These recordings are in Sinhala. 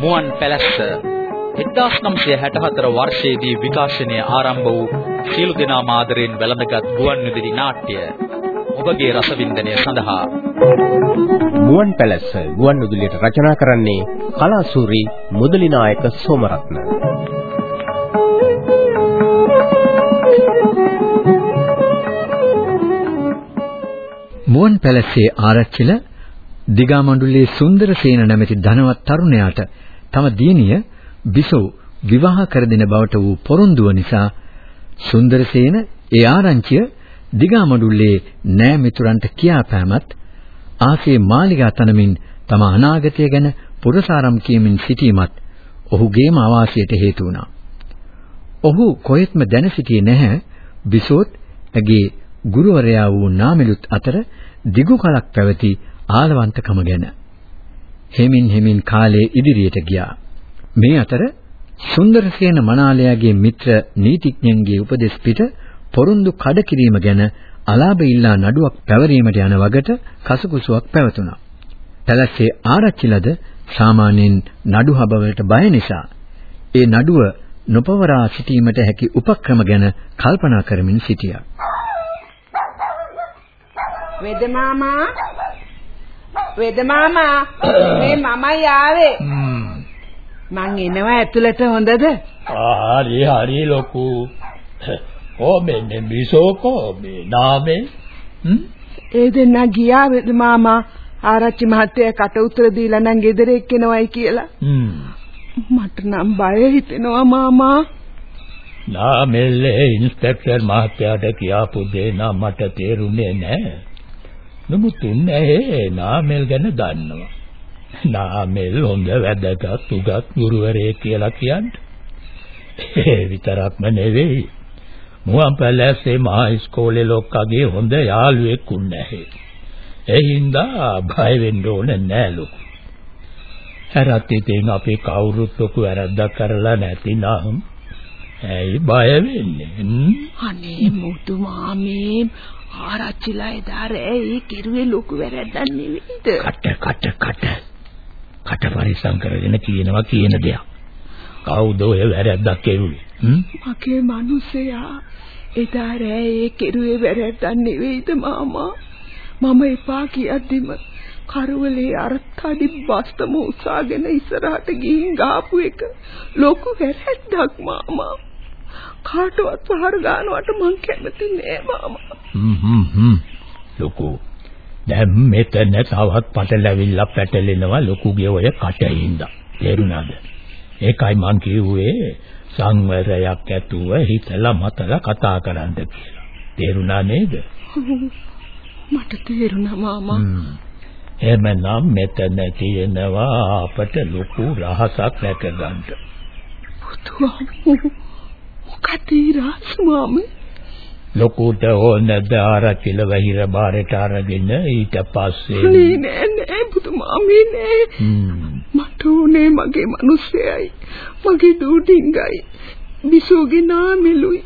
මුවන් පැලැස්ස. 1964 වර්ෂයේදී විකාශනය ආරම්භ වූ සීළු දෙනා මාදරෙන් වැළඳගත් ගුවන්විදුලි නාට්‍ය ඔබගේ රසවින්දනය සඳහා. මුවන් පැලැස්ස ගුවන්විදුලියට රචනා කරන්නේ කලාසූරි මුදලි නායක සෝමරත්න. මුවන් පැලසේ ආරච්චිල දිගාමඬුල්ලේ සුන්දරසේන නැමැති ධනවත් තරුණයාට තම දියණිය බිසෝ විවාහ කර දෙන බවට වූ පොරොන්දුව නිසා සුන්දරසේන ඒ ආරංචිය දිගාමඬුල්ලේ නෑ මිතුරන්ට කියාපෑමත් ආසේ මාලිගා තනමින් තම අනාගතය ගැන පුරසාරම් කියමින් සිටීමත් ඔහුගේම අවාසියට හේතු වුණා. ඔහු කොහෙත්ම දැන සිටියේ නැහැ බිසෝත් ඇගේ ගුරුවරයා වූ නාමෙලුත් අතර දිගු කලක් පැවති ආලවන්තකම ගැන. හෙමින් හෙමින් කාලය ඉදිරියට ගියා. මේ අතර සුන්දරසේන මනාලයාගේ මිත්‍ර නීතිඥයන්ගේ උපදෙස් පිට පොරොන්දු කඩ කිරීම ගැන අලාභ ඉල්ලා නඩුවක් පැවරීමට යන වගට කසුකුසුවක් පැවතුණා. පැලැස්සේ ආරච්චිලද සාමාන්‍යයෙන් නඩු හබවලට බය නිසා ඒ නඩුව නොපවරා සිටීමට හැකි උපක්‍රම ගැන කල්පනා කරමින් සිටියා. වෙද මාමා වෙද මාමා? මේ මමයි ආවේ. මං එනවා ඇතුළට හොඳද? හරි හරි ලොකු. ඕ මෙන්න මිසෝකෝ මේ නාමේ? ඒ දෙන්න ගියා වෙද මාමා? ආරච්චි මහත්තයා කට උතර දීලා නම් ගෙදර එක්කෙනවයි කියලා. මට නම් බය හිතෙනවා මාමා. නාමෙල්ලේ ඉන්ස්පෙක්ටර් මහත්තයාට කියාපු දේ නම් මට තේරුනේ නැහැ නමුත් උන්නේ නාමල් ගැන දන්නවා. නාමල් හොඳ වැදගත් උගත් ගුරුවරයෙක් කියලා කියන්නේ. ඒ විතරක්ම නෙවෙයි. මුවන් පැලැස්සේ මහා ඉස්කෝලේ ලොක්කගේ හොඳ යාළුවෙක් උන්නේ. ඒ හින්දා බය වෙන්න ඕන නෑ ලොකු. හැරත් ඉතින් අපි කවුරුත් ලොකු වැරද්දක් කරලා නැතිනම් ඇයි බය වෙන්නේ? අනේ මුතු මාමේ ආරච්චිලා එදා රෑ ඒ කෙරුවේ ලොකු වැරද්දක් නෙවෙයිද? කට කට කට. කට පරිසම් කරගෙන කියනවා කියන දෙයක්. කවුද ඔය වැරද්දක් කෙරුවේ? මගේ මිනිසයා එදා රෑ ඒ කෙරුවේ වැරද්දක් නෙවෙයිද මාමා? මම එපා කියද්දිම කරවලේ අර තඩි බස්තම උසාගෙන ඉස්සරහට ගිහින් ගාපු එක ලොකු වැරද්දක් මාමා. කාටවත් පහර ගන්නවට මං කැමති නෑ මාමා. හ්ම් හ්ම් ලොකු. දැන් මෙතන තවත් පටලැවිල්ල පැටලෙනවා ලොකුගේ ඔය කටින්ද තේරුණාද? ඒකයි මං කිව්වේ සංවරයක් ඇතුව හිතලා මතලා කතා කරන්න කියලා. තේරුණා නේද? මට තේරුණා මාමා. එහෙමනම් මෙතන තියෙනවා අපට ලොකු රහසක් නැක ගන්න. පුතුවා මොකද රහස මාමේ ලොකුට ඕනද ආරච්චිල වහිර බාරට අරගෙන ඊට පස්සේ නෑ නෑ නෑ පුතුමා මේ නෑ. මට උනේ මගේ මිනිස්සයයි. මගේ දූ ඩිංගයි බිසෝගේ නාමෙලුයි.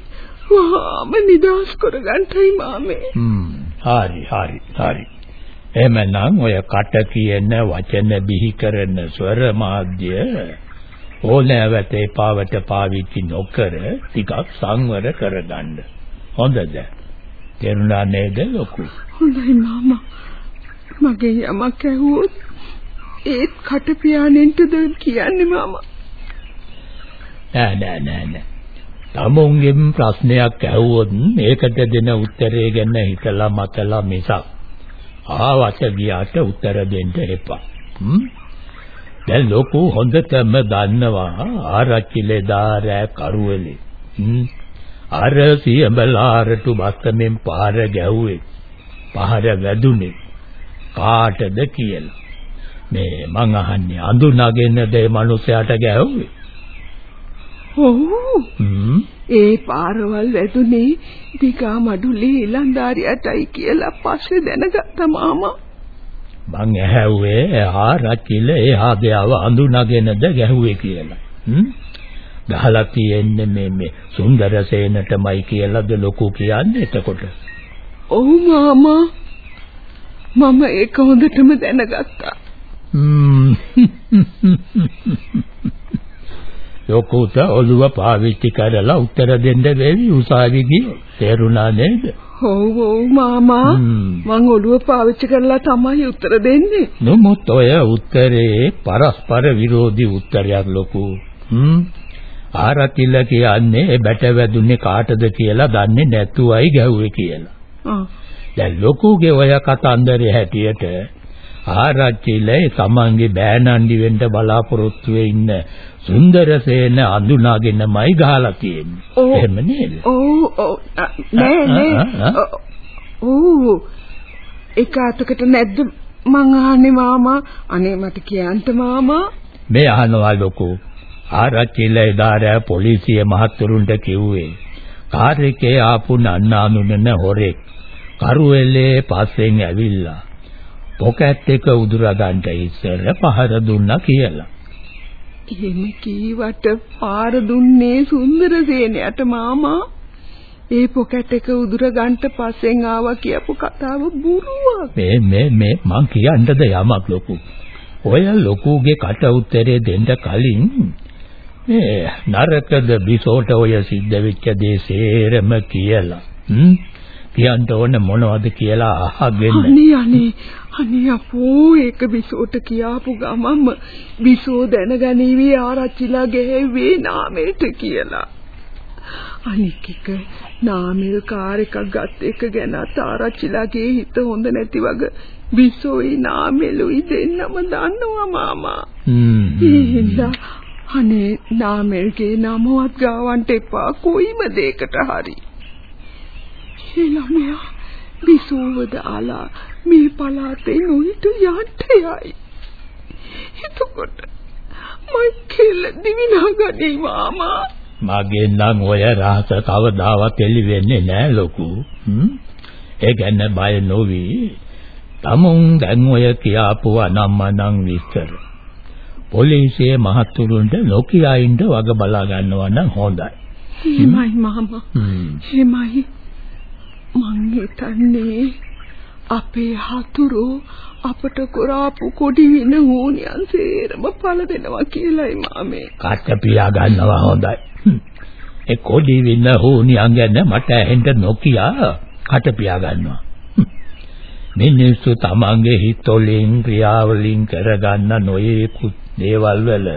වහාම නිදාස් කරගන්නයි මාමේ. හරි හරි හරි. එමනම් ඔය කට කියන වචන බිහි කරන ස්වර මාධ්‍ය ඕනෑවට එපාවට පාවිච්චි නොකර ටිකක් සංවර කරගන්න හොඳද? තේරුණා නේද ලොකු? හොඳයි මාමා. මගේ යමක් ඇහුවොත් ඒත් කට පියාණෙන්ටද කියන්නේ මාමා. නෑ නෑ නෑ නෑ. තමුන්ගෙන් ප්‍රශ්නයක් ඇහුවොත් ඒකට දෙන උත්තරේ ගැන හිතලා මතලා මිසක් ආවට ගියාට උත්තර දෙන්න එපා. හ්ම්? දැන් ලොකු හොඳටම දන්නවා ආරච්චිලේ දාරෑ කරුවලේ. අර සියඹලාරට බස්සමින් පාර ගැව්වේ. පහර වැදුනේ කාටද කියලා. මේ මං අහන්නේ අඳුනගෙන දේ මිනිසයාට ගැව්වේ. ඔව්. ඒ පාරවල් වැදුනේ දිගා මඩුලේ ඊලන්දාරියටයි කියලා පස්සේ දැනගත්තා මාමා. මං ඇහැව්වේ ආරච්චිල එහා ගෑව අඳුනගෙනද ගැහුවේ කියලා. හ්ම් ගහලා තියෙන්නේ මේ මේ සුන්දරසේනටමයි කියලාද ලොකු කියන්නේ එතකොට. ඔව් මාමා. මම ඒක හොඳටම දැනගත්තා. ලොකුට ඔළුව පාවිච්චි කරලා උත්තර දෙන්න වෙවි උසාවි ගියෝ. තේරුණා නේද? ඔව් ඔව් මාමා මං ඔළුව පාවිච්චි කරලා තමයි උත්තර දෙන්නේ. නමුත් ඔය උත්තරේ පරස්පර විරෝධී උත්තරයක් ලොකු. හ්ම් ආරතිල කියන්නේ බැට වැදුනේ කාටද කියලා දන්නේ නැතුවයි ගැහුවේ කියලා. ආ දැන් ලොකුගේ ඔය කතන්දරේ හැටියට ආරච්චිලේ තමන්ගේ බෑනන්ඩි වෙන්න බලාපොරොත්තු ඉන්න සුන්දරසේන අඳුනාගෙනමයි ගහලා තියෙන්නේ. එහෙම නේද? ඔව් ඔව් නෑ නෑ. ඔව් ඒක අතකට නැද්ද මං අහන්නේ මාමා අනේ මට කියන්න මාමා මේ අහනවා ලොකු ආරච්චිලා එදාර පොලිසිය මහත්තුරුන්ට කිව්වේ කාර් එකේ ආපු නන්නානුනන හොරෙක් කරුවෙල්ලේ පස්සෙන් ඇවිල්ලා පොකට් එක උදුරා ගන්නට ඉස්සර පහර දුන්නා කියලා. එහෙම කීවට පාර දුන්නේ සුන්දරසේනයට මාමා. ඒ පොකට් එක උදුර ගන්නට පස්සෙන් ආවා කියපු කතාව බොරුවක්. මේ මේ මේ මං කියන්නද යමක් ලොකු. ඔය ලොකුගේ කට උත්තරේ දෙන්න කලින් මේ නරකද බිසෝට ඔය සිද්ධ වෙච්ච දේ සේරම කියලා. හ්ම් කියන්න ඕන මොනවද කියලා අහගෙන අනේ අනේ අනේ අපෝ ඒක බිසෝට කියාපු ගමම බිසෝ දැනගනීවි ආරච්චිලා ගෙහෙව්වේ නාමයට කියලා. අනික් එක නාමල් කාර් එකක් ගත් එක ගැන ආරච්චිලාගේ හිත හොඳ නැති වගේ බිසෝයි නාමෙලුයි දෙන්නම දන්නවා මාමා. හ්ම්. අනේ නාමල්ගේ නමවත් ගාවන්ට එපා කොයිම දෙයකට හරි. ඒ ළමයා විසූව දාලා මේ පලාතේ නොහිට යන්න යයි. එතකොට මං කෙල්ල දිවිනා ගනී මාමා. මගේ නම් ඔය රහස කවදාවත් එළි වෙන්නේ නෑ ලොකු. ඒ ගැන බය නොවි. තමුන් දැන් ඔය කියාපු අනම්මනම් විස්තර. පොලිසියේ මහතුරුන්ට නොකියා ඉන්න වග බලා ගන්නවා නම් හොඳයි. එහෙමයි මාමා. එහෙමයි. මං හිතන්නේ අපේ හතුරු අපට කරාපු කොඩි වින හෝනියන් සේරම පළ දෙනවා කියලායි මාමේ. කට පියා ගන්නවා හොඳයි. ඒ කොඩි වින හෝනියන් ගැන මට ඇහෙන්න නොකියා කට පියා ගන්නවා. මිනිස්සු තමන්ගේ හිතවලින් ක්‍රියාවලින් කරගන්න නොයේකුත් දේවල් වල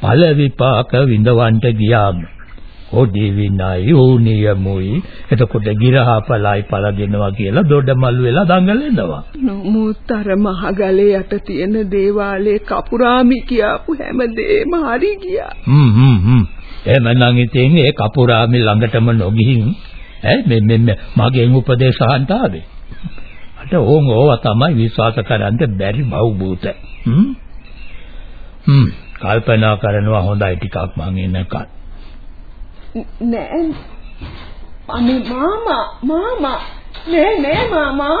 ඵල විපාක විඳවන්න ගියාම හොඩි විනයි ඕනියමුයි එතකොට ගිරහපලයි පළ දෙනවා කියලා දොඩමල් වෙලා දඟලනවා. නමුත්තර මහගලේ යට තියෙන දේවාලේ කපුරාමි කියපු හැමදේම හරි ගියා. හ්ම් හ්ම් හ්ම්. එහෙමනම් ඉතින් ඒ කපුරාමි ළඟටම නොගිහින් ඈ මේ මේ මගෙන් උපදේශ අහන්න ආවේ. අට ඕන් ඕවා තමයි විශ්වාස කරන්න බැරි බවුබූත හ්ම්? හ්ම්. කල්පනා කරනවා හොඳයි ටිකක් මං එනකන් නෑ. අනේ මාමා මාමා. නෑ නෑ මාමා.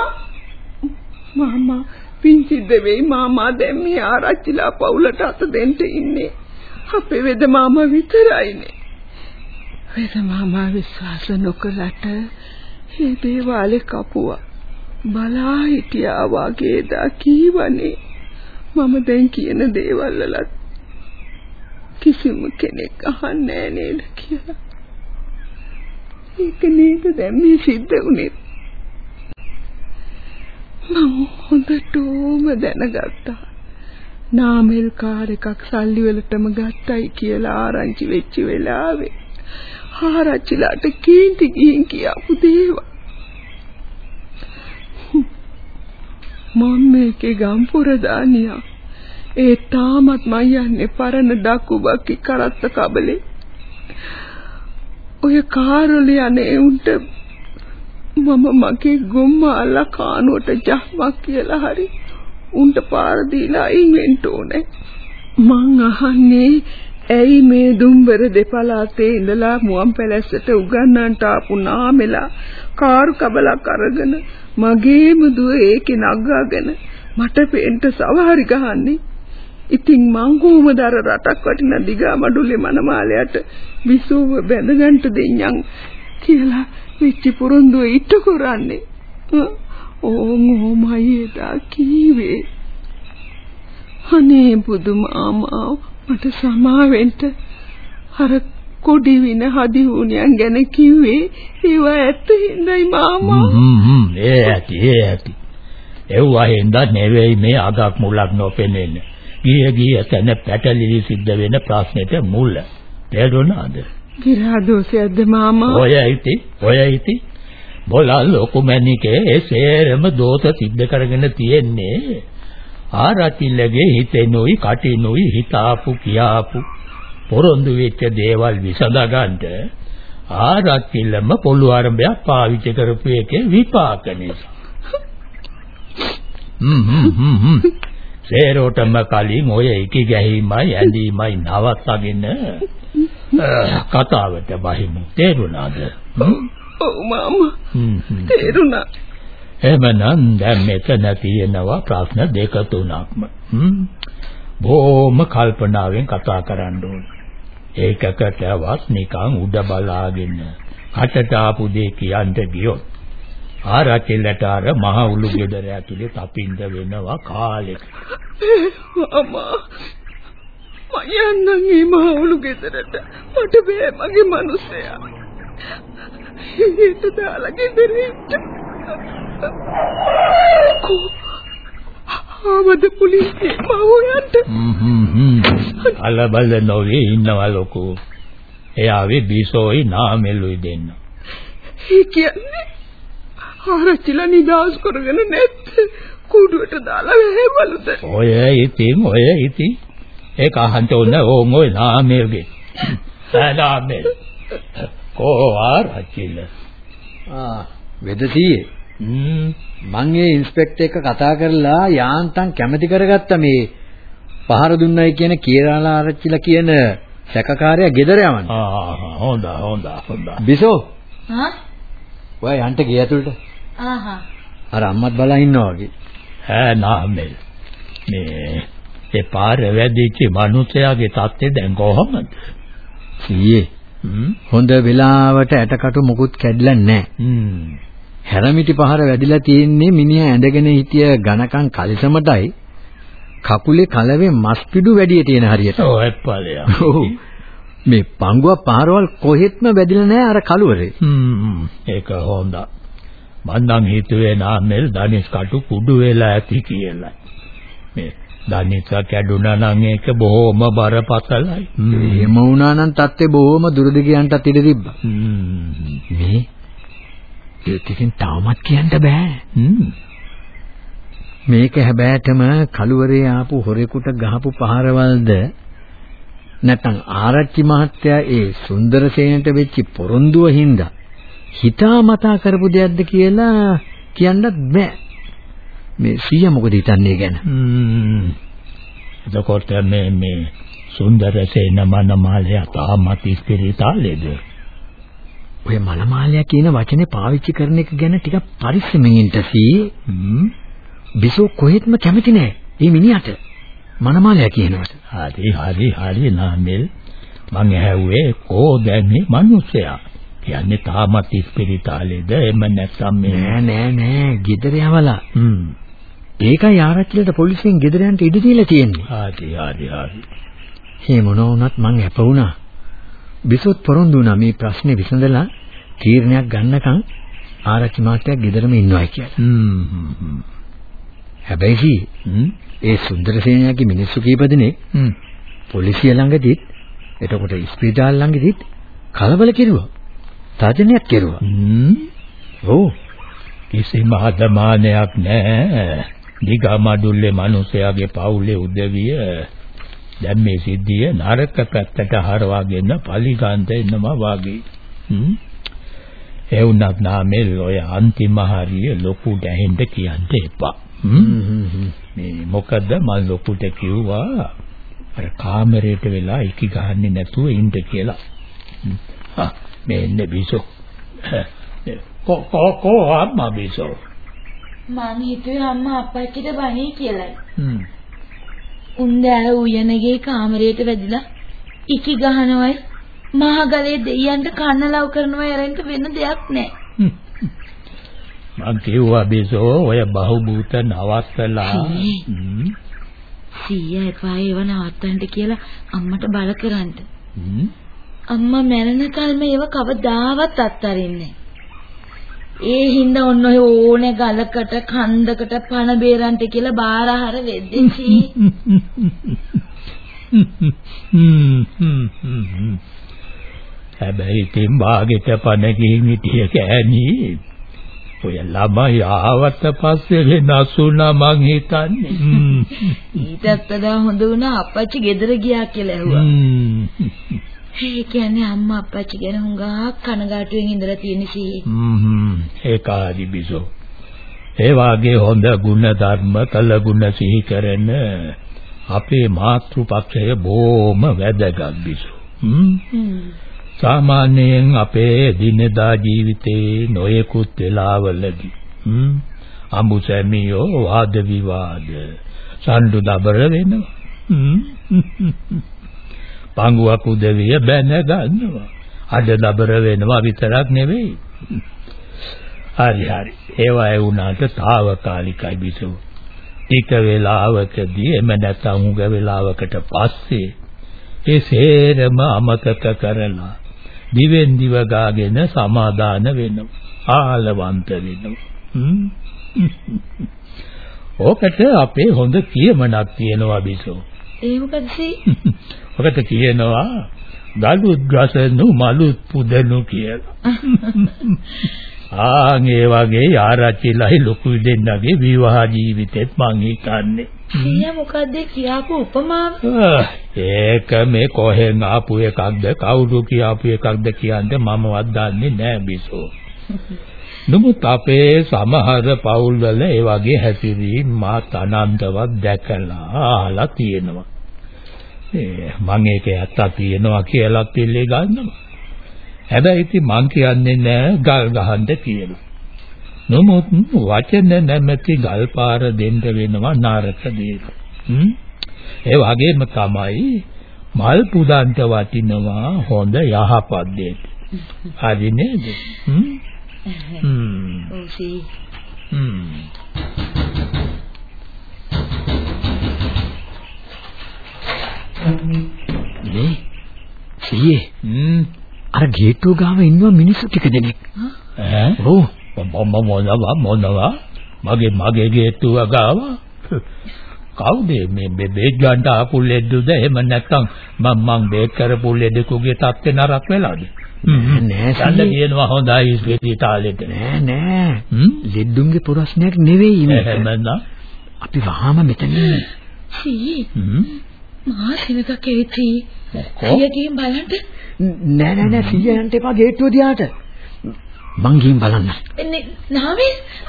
මාමා පිංචිද්ද වෙයි මාමා. දැන් මේ ආරච්චිලා පවුලට අත දෙන්න ඉන්නේ. අපේ වෙද මාමා විතරයිනේ වෙද මාමා විශ්වාස නොකලට මේ දේවාලේ කපුවා. බලා හිටියා වගේ දා කීවනේ. මම දැන් කියන දේවල් වලත් කිසිම කෙනෙක් අහන්නේ නේද කියලා. ඒක නේද දැන් මේ සිද්ධ වුනේ. මම හොඳටම දැනගත්තා. නාමල් කාර් එකක් සල්ලි වලටම ගත්තයි කියලා ආරංචි වෙච්ච වෙලාවේ ආරච්චිලාට කේන්ති ගිහින් කියපු දේවල්. මම මේකේ ගම්පුර දානියා ඒ තාමත් මම යන්නේ පරණ ඩකුබක්කි කරත්ත කබලේ. ඔය කාරොල යන්නේ උන්ට මම මගේ ගොම්මාලා කානුවට ජහමක් කියලා හරි උන්ට පාර දීලා අයින් වෙන්න ඕනේ. මං අහන්නේ ඇයි මේ දුම්බර දෙපළාතේ ඉඳලා මුවන් පැලැස්සට උගන්නන්ට ආපු නාමෙලා කාර් කබලක් අරගෙන මගේම දුව ඒකේ නගාගෙන මට පෙන්ට සවාරි ගහන්නේ ඉතින් මං කොහොමද අර රටක් වටින දිගා මඩුල්ලේ මනමාලයට විසුව බැඳගන්න දෙඤ්ඤන් කියලා විච්චි පුරුන්දුව ඉට්ට කරන්නේ. ඕන් ඕමයි එදා කීවේ. අනේ බුදුමාමා මට සමාවෙන්න අර කොඩි වින හදි වුණයන් ගැන කිව්වේ ඒවා ඇත්ත හින්දායි මාමා. හ්ම් හ්ම් ඒ ඇති ඒ ඇති. එව්වා හින්දා නෙවෙයි මේ අගක් මුලක් නොපෙනෙන්නේ. ගිය ගිය තැන පැටලිලි සිද්ධ වෙන ප්‍රශ්නෙට මුල තේරුණාද? විරාදෝෂයක්ද මාමා? ඔය ඉති ඔය ඉති බොලල් ලොකු මැනිකේ ඒ සේරම දෝෂ සිද්ධ කරගෙන තියෙන්නේ. ආරතිලගේ හිතෙනුයි කටිනුයි හිතාපු කියාපු පොරොන්දු වෙච්ච දේවල් විසඳ ගන්න ආරතිලම පොළු ආරම්භයක් පාවිච්චි කරපු එකේ විපාක නිසා. හ්ම් හ්ම් හ්ම් සේරෝටම කලින් ඔය ඉකි ගැහිමයි ඇඳීමයි නවත්තගෙන කතාවට බහිමු තේරුණාද? ඔව් මාමා තේරුණා එහෙමනම් දැන් මෙතන තියෙනවා ප්‍රශ්න දෙක තුනක්ම. හ්ම්. බොහොම කල්පනාවෙන් කතා කරන්න ඕන. ඒකකටවත් නිකන් උඩ බලාගෙන කටට ආපු දේ කියන්න ගියොත් ආරච්චිලට අර මහ උළු ගෙදර ඇතුලේ තපින්ද වෙනවා කාලෙක. මාමා මම යන්නම් මේ මහවුළු ගෙදරට මට බෑ මගේ මිනිස්සයා ඊට දාලා ගෙදරින්ට ආවද පොලිසිය මහෝයන්ට හ්ම් හ්ම්. අලබල නොවේ ඉන්නවා ලොකු. එයාවේ බිසෝයි නාමෙලුයි දෙන්න. ඒ කියන්නේ ආරච්චිලා නිදාස් කරගෙන නැත් කුඩුවට දාලා වැහැවලුද ඔය ඉතින් ඔය ඉතින් ඒක අහන්න ඕන ඕන් ඔය නාමෙල්ගේ. නාමෙල්. කෝ ආරච්චිල. ආ වෙදසියේ හ්ම් මං ඒ ඉන්ස්පෙක්ටර් එක්ක කතා කරලා යාන්තම් කැමති කරගත්ත මේ පහර දුන්නයි කියන කීරාලා ආරච්චිලා කියන සැකකාරයා ගෙදර යවන්න. ආ හොඳ හොඳ හොඳ. බිසෝ හා ඔයා යන්ට ගේ ඇතුළට. ආහා අර අම්මත් බලා ඉන්නවා වගේ. නාමෙල්. මේ ඒ පාර වැදිච්ච මිනිසයාගේ තත්ත්වය දැන් කොහොමද? සීයේ හොඳ වෙලාවට ඇටකටු මුකුත් කැඩිලා නැහැ. හැරමිටි පහර වැදිලා තියෙන්නේ මිනිහා ඇඳගෙන හිටිය ඝනකම් කලිසමටයි කකුලේ කලවේ මස් පිඩු වැඩිය තියෙන හරියට. ඔය ඵලයක්. ඔව්. මේ පංගුව පහරවල් කොහෙත්ම වැදිලා නැහැ අර කලුවරේ. හ්ම් ඒක හොඳයි. මං නම් හිතුවේ නාමෙල් දනිස් කටු කුඩු වෙලා ඇති කියලා. මේ දනිස් කැඩුනා නම් ඒක බොහොම බරපතලයි. හ්ම්. එහෙම වුණා නම් තත්ත්වේ බොහොම දුරදිග යන්නත් ඉඩ තිබ්බා. මේ ඒකකින් තාමත් කියන්න බෑ. මේක හැබෑටම කලුවරේ ආපු හොරෙකුට ගහපු පහරවල්ද නැත්නම් ආරච්චි මහත්තයා ඒ සුන්දරසේනට වෙච්ච පොරොන්දුව හින්දා හිතාමතා කරපු දෙයක්ද කියලා කියන්නත් බෑ. මේ සීයා මොකද හිතන්නේ ගැන? හ්ම්. එතකොට මේ මේ සුන්දරසේන මනමාලයා තාමත් ඉස්පිරිතාලේද? ඔය මලමාලයා කියන වචනේ පාවිච්චි කරන එක ගැන ටිකක් පරිස්සමෙන් ඉන්න සී. හ්ම්. බිසෝ කොහෙත්ම කැමති නෑ. මේ මිනිහට මනමාලයා කියනවට. හරි හරි හරි නාමෙල් මං ඇහුවේ කෝ දැන් මේ මිනිස්සයා කියන්නේ තාමත් ඉස්පිරිතාලේද එහෙම නැත්නම් මේ නෑ නෑ නෑ ගෙදර යවලා. හ්ම් ඒකයි ආරච්චිලට පොලිසියෙන් ගෙදර යන්න ඉඩ දීලා තියෙන්නේ. හරි හරි හරි මේ මොන වුණත් මං හැප වුණා. බිසොත් පොරොන්දු වුණා මේ ප්‍රශ්නේ විසඳලා තීරණයක් ගන්නකම් ආරච්චි මාත්‍යා ගෙදරම ඉන්නවයි කියලා. හ්ම් හැබැයි ඒ සුන්දරසේනයාගේ මිනිස්සු කීප දෙනෙක් පොලිසිය ළඟදීත් එතකොට ඉස්පිරිතාල ළඟදීත් කලබල කෙරුවා. තර්ජනයක් කෙරුවා. හ්ම් ඔව්. කිසිම අදමානයක් නැහැ. දිගමඩුල්ලේ මිනිසයාගේ පවුලේ උදවිය දැන් මේ සිද්ධිය නරක පැත්තට හරවාගෙන පලිගන්ත එනවා වාගේ. හ්ම්. ඒ වුණත් නාමෙල් ඔය අන්තිම හරිය ලොකු දැහෙන්න කියන්න එපා. හ්ම්. මේ මොකද මම ලොකුට කිව්වා අර කාමරේට වෙලා ඉකි ගහන්නේ නැතුව ඉන්න කියලා. හා මේ ඉන්නේ බිසෝ. කො කො කො අම්මා බිසෝ. මං හිතුවේ අම්මා අප්පච්චිට බණී කියලායි. හ්ම්. උන්දෑ උයනගේ කාමරයට වැදිලා ඉකි ගහනවයි මහගලේ දෙයියන්ට කන්න ලව් කරනවා යරෙන්ට වෙන දෙයක් නැහැ. මං කිව්වා බිසෝ ඔය බහුබූත නවත්තලා. සීයා එපා ඒව නවත්තන්න කියලා අම්මට බල කරන්න. අම්මා මැරෙනකල්ම ඒව කවදාවත් අත්තරින්නේ ඒ හින්දා ඔන්න ඔය ඕනේ ගලකට කන්දකට පණ බේරන්ට කියලා බාරහර වෙද්දිචි. හැබැයි ඉතින් බාගෙට පණ ගිහින් හිටිය කෑණි. ඔය ළමයි ආවට පස්සේ වෙනස් වුණා මං හිතන්නේ. ඊටත් වඩා හොඳ වුණා අපච්චි ගෙදර ගියා කියලා ඇහුවා. ඒ කියන්නේ අම්මා අප්පච්චි ගැන හුඟක් කනගාටුවෙන් ඉඳලා තියෙන සී. හ්ම් ඒකාදි බිසෝ. ඒ වාගේ හොඳ ගුණ ධර්ම කළ ගුණ සිහි කරන අපේ මාතෘපක්ෂය බොහොම වැදගත් බිසෝ. හ්ම් සාමාන්‍යයෙන් අපේ දිනදා ජීවිතේ නොයෙකුත් වෙලාවලදී හ්ම් අඹු සැමියෝ වාද විවාද සම්ඩු දබර වෙනවා. හ්ම් පංගුවක් උදවිය බැන ගන්නවා. අඩ දබර වෙනවා විතරක් නෙවෙයි. හරි හරි. ඒවා ඒ වුණාට తాවකාලිකයි බිසෝ. ටික වෙලාවකදී එමෙ නැත්නම් උග වෙලාවකට පස්සේ ඒ සේරම අමතක කරලා දිවෙන් දිව ගාගෙන සමාදාන වෙනවා. ආලවන්ත වෙනවා. ඕකට අපේ හොඳ කියමනක් තියෙනවා බිසෝ. ඒ මොකද සී? ඔකට කියනවා ගලුත් ගසනු මලුත් පුදනු කියලා. ආන් ඒ වගේ ආරච්චිලයි ලොකු දෙන්නගේ විවාහ ජීවිතෙත් මං හිතන්නේ. සීයා මොකද්ද කියාපු උපමාව? ඒක මේ කොහෙන් ආපු එකක්ද කවුරු කියාපු එකක්ද කියන්නේ මමවත් දන්නේ නෑ බිසෝ. නමුත් අපේ සමහර පවුල්වල ඒ වගේ හැසිරීම් මාත් අනන්තවත් දැකලා අහලා තියෙනවා. මම ඒක ඇත්ත තියෙනවා කියලා පිළිගන්නවා. හැබැයි ඉතින් මං කියන්නේ නෑ ගල් ගහන්න කියලා. නමුත් වචන නැමැති ගල් පාර දෙන්න වෙනවා නරක දේක. ඒ වගේම තමයි මල් පුදන්ට වටිනවා හොඳ යහපත් දෙයක්. හරි නේද? හ්ම් හ්ම්. නේ? සීයේ හ්ම්. අර ගේට්ටුව ගාව ඉන්නවා මිනිස්සු ටික දෙනෙක්. ඈ? ඔව්. මම මොනවා මොනවා? මගේ මගේ ගේට්ටුව ගාව? කවුද මේ බෙබේ ගන්න ආපු ලෙඩුද? එහෙම නැත්නම් මම මං බේක් කරපු ලෙඩෙකුගේ තත්ත්වේ නරක වෙලාද? නෑ සීයේ. කියනවා හොඳයි ස්පිරිතාලෙට නෑ නෑ. ලෙඩුන්ගේ ප්‍රශ්නයක් නෙවෙයි මේක. අපි වහාම මෙතන ඉන්නේ. සී හ්ම් මා සිනක කෙවිති. මොකෝ? සීයා ගිහින් බලන්න. නෑ නෑ නෑ සීයා යන්න එපා ගේට්ටුව දිහාට. මං ගිහින් බලන්න. එන්නේ නාමල්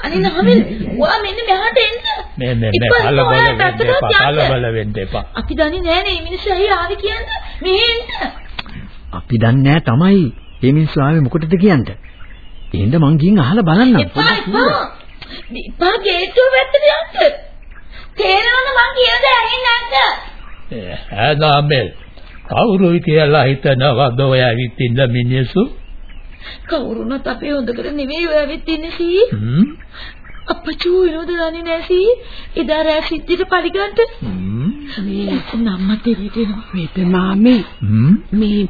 අනේ නාමල් ඔයා මෙන්න මෙහාට එන්න. මේ මේ ඉක්මනට කලබල ඔයා වෙන්න එපා යන්න. කලබල වෙන්න එපා අපි දන්නේ නෑනේ මේ මිනිස්සු ඇයි ආවේ කියන්නේ. මෙහෙ එන්න. අපි දන්නේ නෑ තමයි මේ මිනිස්සු ආවේ මොකටද කියන්න. එහෙනම් මං ගිහින් අහලා බලන්නම්. එපා එපා. ඉපා ගේට්ටුව පැත්තට යන්න. තේරෙනවද මං කියන දේ ඇහෙන්නේ නැද්ද? ඈදාමෙල් කවුරුයි කියලා හිතනවද ඔය ඇවිත් ඉන්න මිනිස්සු? කවුරුනත් අපේ හොඳකට නෙවෙයි ඔය ඇවිත් ඉන්නේ සී. හ්ම්. අප්පච්චි වෙනවද දන්නේ නැහැ සී. එදා රෑ සිද්ධියට පරිගන්ට. හ්ම්. මේ නම්ම තෙරිටෙනවා. වෙද මාමේ. හ්ම්. මේ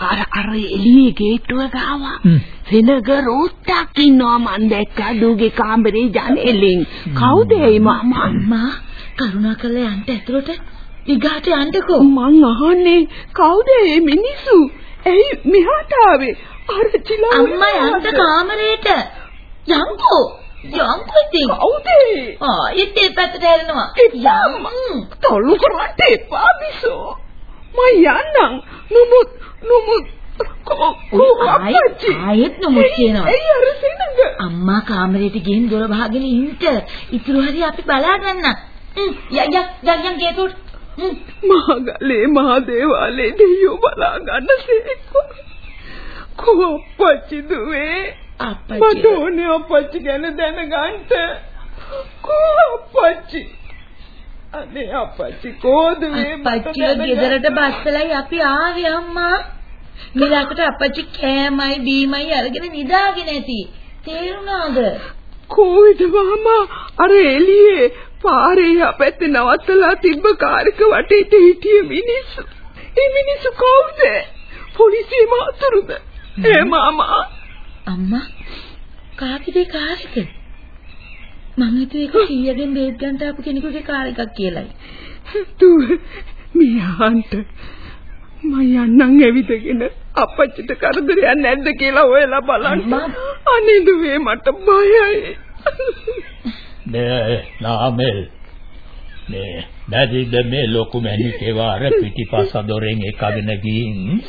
අර අර එළියේ ගේට්ටුව ගාවා. සෙනග රෝට්ටක් ඉන්නවා මන් දැක්කා. දුගේ කාමරේ ජනෙලෙන්. කවුද ඒ මාමා? කරුණාකරලා යන්න ඇතුළට ඊගාට යන්නකෝ. මං අහන්නේ කවුද මේ මිනිස්සු ඇයි මෙහාට ආවේ අර චිලා අම්මා යන්න කාමරේට. යන්කෝ. යන්කෝ ඉතින්. කවුද ආ ඉතින් පැත්තට හැරෙනවා. යම්. තොල්ලු කරන්න එපා බිසෝ මං යන්නම් නුමුත් නුමුත් කෝ කෝ ආයෙත් නොමුත් කියනවා. ඇයි අර සෙනග අම්මා කාමරේට ගිහින් දොර වහගෙන ඉන්න. ඉතුරු හරිය අපි බලා ගන්න. යන් යන් යන් යන් ගේට්ටුවට. මහගලේ මහදේවාලේ දෙයියෝ බලා ගන්න සේක්වා කෝ අපච්චි දුවේ අප්පච්චි. මට ඕනේ අපච්චි ගැන දැනගන්න කෝ අපච්චි අනේ අපච්චි කෝදුවේ අප්පච්චිව ගෙදරට බස්සලයි අපි ආවේ අම්මා. මිලකට අප්පච්චි කෑමයි බීමයි අරගෙන නිදාගෙන ඇති. තේරුණාද? කෝවිද මාමා අර එළියේ පාරේ යපැත්තේ නවත්තලා තිබ්බ කාර්ක වටේට හිටිය මිනිස්සු. ඒ මිනිස්සු කවුද? පොලිසිය මාතුරුද? ඒ මාමා අම්මා කාගේද කාර් එක? මං හිතුවේ ඒක සීයාගෙන් බේත් ගන්න ආපු කෙනෙකුගේ කාර් එකක් කියලායි. දුව මියාන්ට මම යන්නම් ඇවිදගෙන අපච්චිට කරදරයක් නැද්ද කියලා හොයලා බලන්න. අනේ දුවේ මට බයයි. මේ නාමල් මේ බැරිද මේ ලොකු මැණිකේ වාර පිටිපස්ස දොරෙන් එකගෙන ගිහින්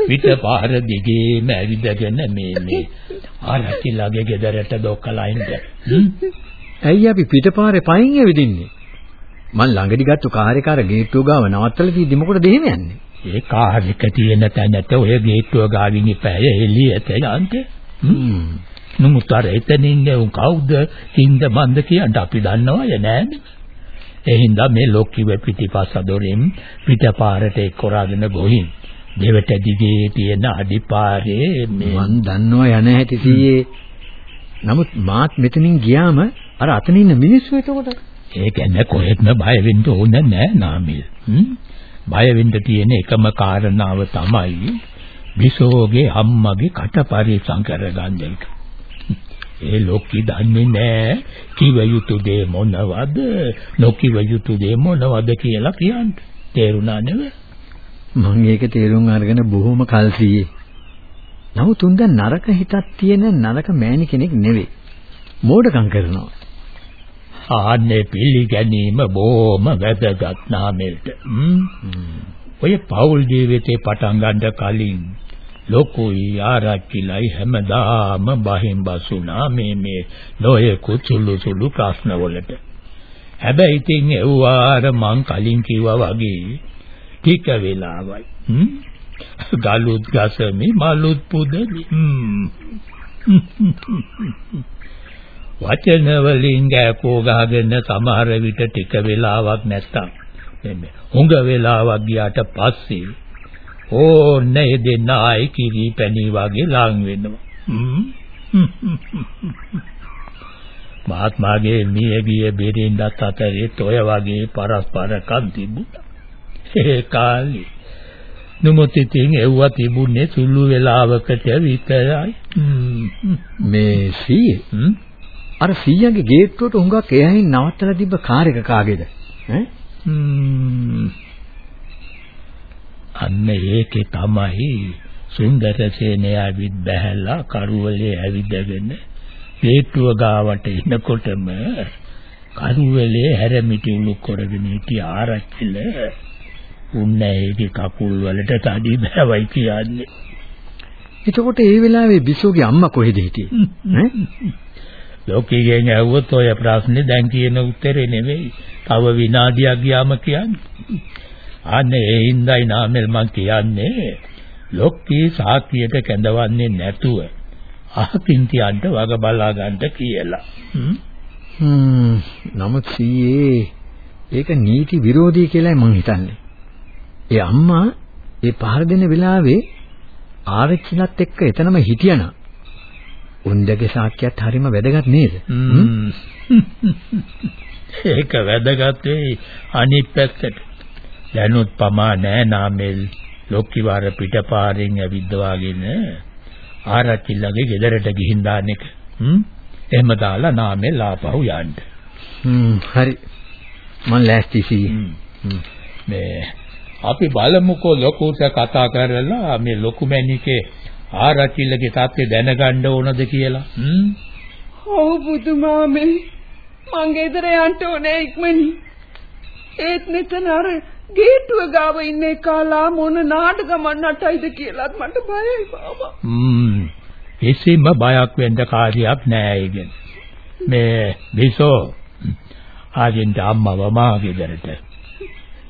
පිටපාර දිගේම ඇවිදගෙන මේ මේ ආරච්චිලාගේ ගෙදරට දොක්කලා ඉන්න. ඇයි අපි පිටපාරේ පයින් ඇවිදින්නේ? මං ළඟදි ගත්තු කාර් එක අර ගේට්ටුව ගාව නවත්තලා තියෙද්දි මොකටද එහෙම යන්නේ? ඒ කාර් එක තියෙන තැනට ඔය ගේට්ටුව ගාවින් ඉපැය එළියට යන්නේ. හ්ම්. නමුත් අර එතන ඉන්නේ උන් කවුද? හින්ද මන්ද කියන්න අපි දන්නවය නෑනේ. ඒ හින්දා මේ ලොක්කිව පිටිපස්ස දොරෙන් පිටපාරට එක්කොරාගෙන ගොහින් දෙවට දිගේ තියෙන අඩිපාරේ මේ මං දන්නවා යන හැටි සීයේ. නමුත් මාත් මෙතනින් ගියාම අර අතන ඉන්න මිනිස්සු එතකොට ඒ කියන්නේ කොහෙත්ම බය වෙන්න ඕන නෑ නාමිල්. බය වෙන්න තියෙන එකම කාරණාව තමයි විසෝගේ අම්මගේ කට පරිසම් කරගන්න එක. ඒ ලොක්කි දන්නේ නෑ කිව යුතු දේ මොනවද නොකිව යුතු දේ මොනවද කියලා කියන්නේ. තේරුණා නෙවෙයි. මම ඒක තේරුම් අරගෙන බොහොම කල්සියේ. නමුත් උන් දැන් නරක හිතක් තියෙන නරක මෑණි කෙනෙක් නෙවෙයි. මෝඩකම් කරනවා. ආන්නේ පිළිගැනීම බොහොම වැදගත් නාමෙල්ට. ඔය පෞල් ජීවිතේ පටන් ගන්න කලින් ලොකුයි ආරච්චිලයි හැමදාම බහින් බසුනා මේ මේ නොයෙකුත් සුළු සුළු ප්‍රශ්න වලට. හැබැයි ඉතින් එව්වාර මං කලින් කිව්වා වගේ ටික වෙලාවයි. ගලුත් ගසමි මලුත් පුදමි. වචන වලින් ගෑකෝ ගහගෙන සමහර විට ටික වෙලාවක් නැත්තම් එන්නේ හුඟ වෙලාවක් ගියාට පස්සේ ඕන්නේ දෙන්න ආයි කිරි පැණි වගේ ලං වෙනවා. මහත්මාගේ මිය ගිය බෙරින්දත් අතරේ toy වගේ පරස්පරකම් තිබුණා. ඒ කාලේ නමුත් ඉතින් එව්ව තිබුණේ සුළු වෙලාවකට විතරයි. මේ සීයේ? අර සීයාගේ ගේට්ටුවට හුඟක් එහයින් නවත්තලා තිබ්බ කාර් එක කාගේද? ඈ අන්න ඒකේ තමයි සුන්දර සේනය ඇවිත් බැහැලා කරුවලේ ඇවිදගෙන ගේට්ටුව ගාවට එනකොටම කරුවලේ හැරමිටි උණු කරගෙන හිටිය ආරච්චිල උන්නේගේ කකුල් වලට තඩි බෑවයි කියන්නේ. එතකොට ඒ වෙලාවේ බිසෝගේ අම්මා කොහෙද හිටියේ? ලෝකයෙන් ඇහුවොත් ඔය ප්‍රශ්නේ දැන් කියන උත්තරේ නෙවෙයි. තව විනාඩියක් ගියාම කියන්නේ. අනේ ඒ හින්දායි නාමල් මං කියන්නේ ලොක්කී සාක්කියට කැඳවන්නේ නැතුව අහකින් තියන්න වග බලා ගන්න කියලා. හ්ම් නමුත් සීයේ ඒක නීති විරෝධී කියලායි මං හිතන්නේ. ඒ අම්මා ඒ පහර දෙන වෙලාවේ ආරච්චිලත් එක්ක එතනම හිටියනම් උන්දගේ සාක්කියත් හරිම වැදගත් නේද? ඒක වැදගත් වෙයි අනිත් පැත්තට. දැනුත් පමා නෑ නාමෙල් ලොක්කිවාර පිටපාරෙන් ඇවිද්දවාගෙන ආරච්චිලගේ ගෙදරට ගිහින් දාන්න එක. හ්ම් එහෙම දාලා නාමෙල් ආපහු යන්න. හ්ම් හරි. මං ලෑස්ති සීයේ. මේ අපි බලමුකෝ ලොකුට කතා කරලා මේ ලොකු මැනිකේ ආරච්චිලගේ තාත්තේ දැනගන්න ඕනද කියලා. හ්ම්. ඔව් බුදුමාමේ මං ගෙදර යන්න ඕනේ ඉක්මනින්. ඒත් මෙතන අර ගේට්ටුව ගාව ඉන්නේ කාලා මොන නාටකම නටයිද කියලාත් මට බයයි බාබා. හ්ම්. කිසිම බයක් වෙන්න කාර්යයක් නෑ ඉගෙන. මේ බිසෝ ආජෙන්ට අම්මව මා ගෙදරට.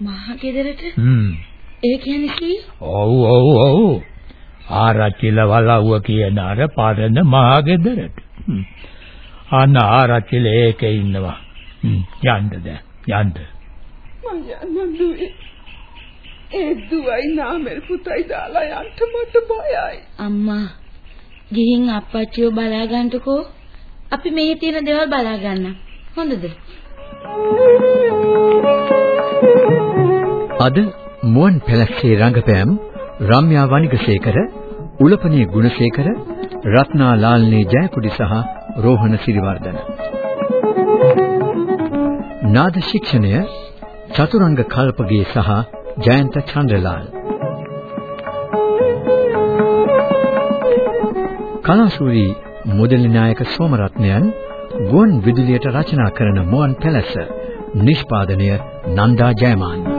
මා ගෙදරට? හ්ම්. ඒ කියන්නේ කී? ඔව් ඔව් ඔව්. ආරච්චිල වලව්ව කියන අර පාරන මා ගෙදරට. අන්න ආරච්චිල ඒකේ ඉන්නවා. යන්න දැන් යන්න. මං යන්න දුවේ. ඒ දුවයි නාමල් පුතයි දාලා යන්න මට බයයි. අම්මා ගිහින් අප්පච්චිව බලා ගන්නකෝ. අපි මෙහි තියෙන දේවල් බලා ගන්න. හොඳද? අද මුවන් පැලස්සේ රංගපෑම් රම්‍යා වනිගසේකර, උලපනේ ගුණසේකර, රත්නා ලාල්නේ ජයකුඩි සහ රෝහණ සිරිවර්ධන. නාද ශික්ෂණය චතුරංග කල්පගේ සහ ජයන්ත චන්ද්‍රලාල්. කලාශූරී මුදලි නායක සෝමරත්නයන් ගුවන් විදුලියට රචනා කරන මුවන් පැලැස්ස නිෂ්පාදනය නන්දා ජයමාන්න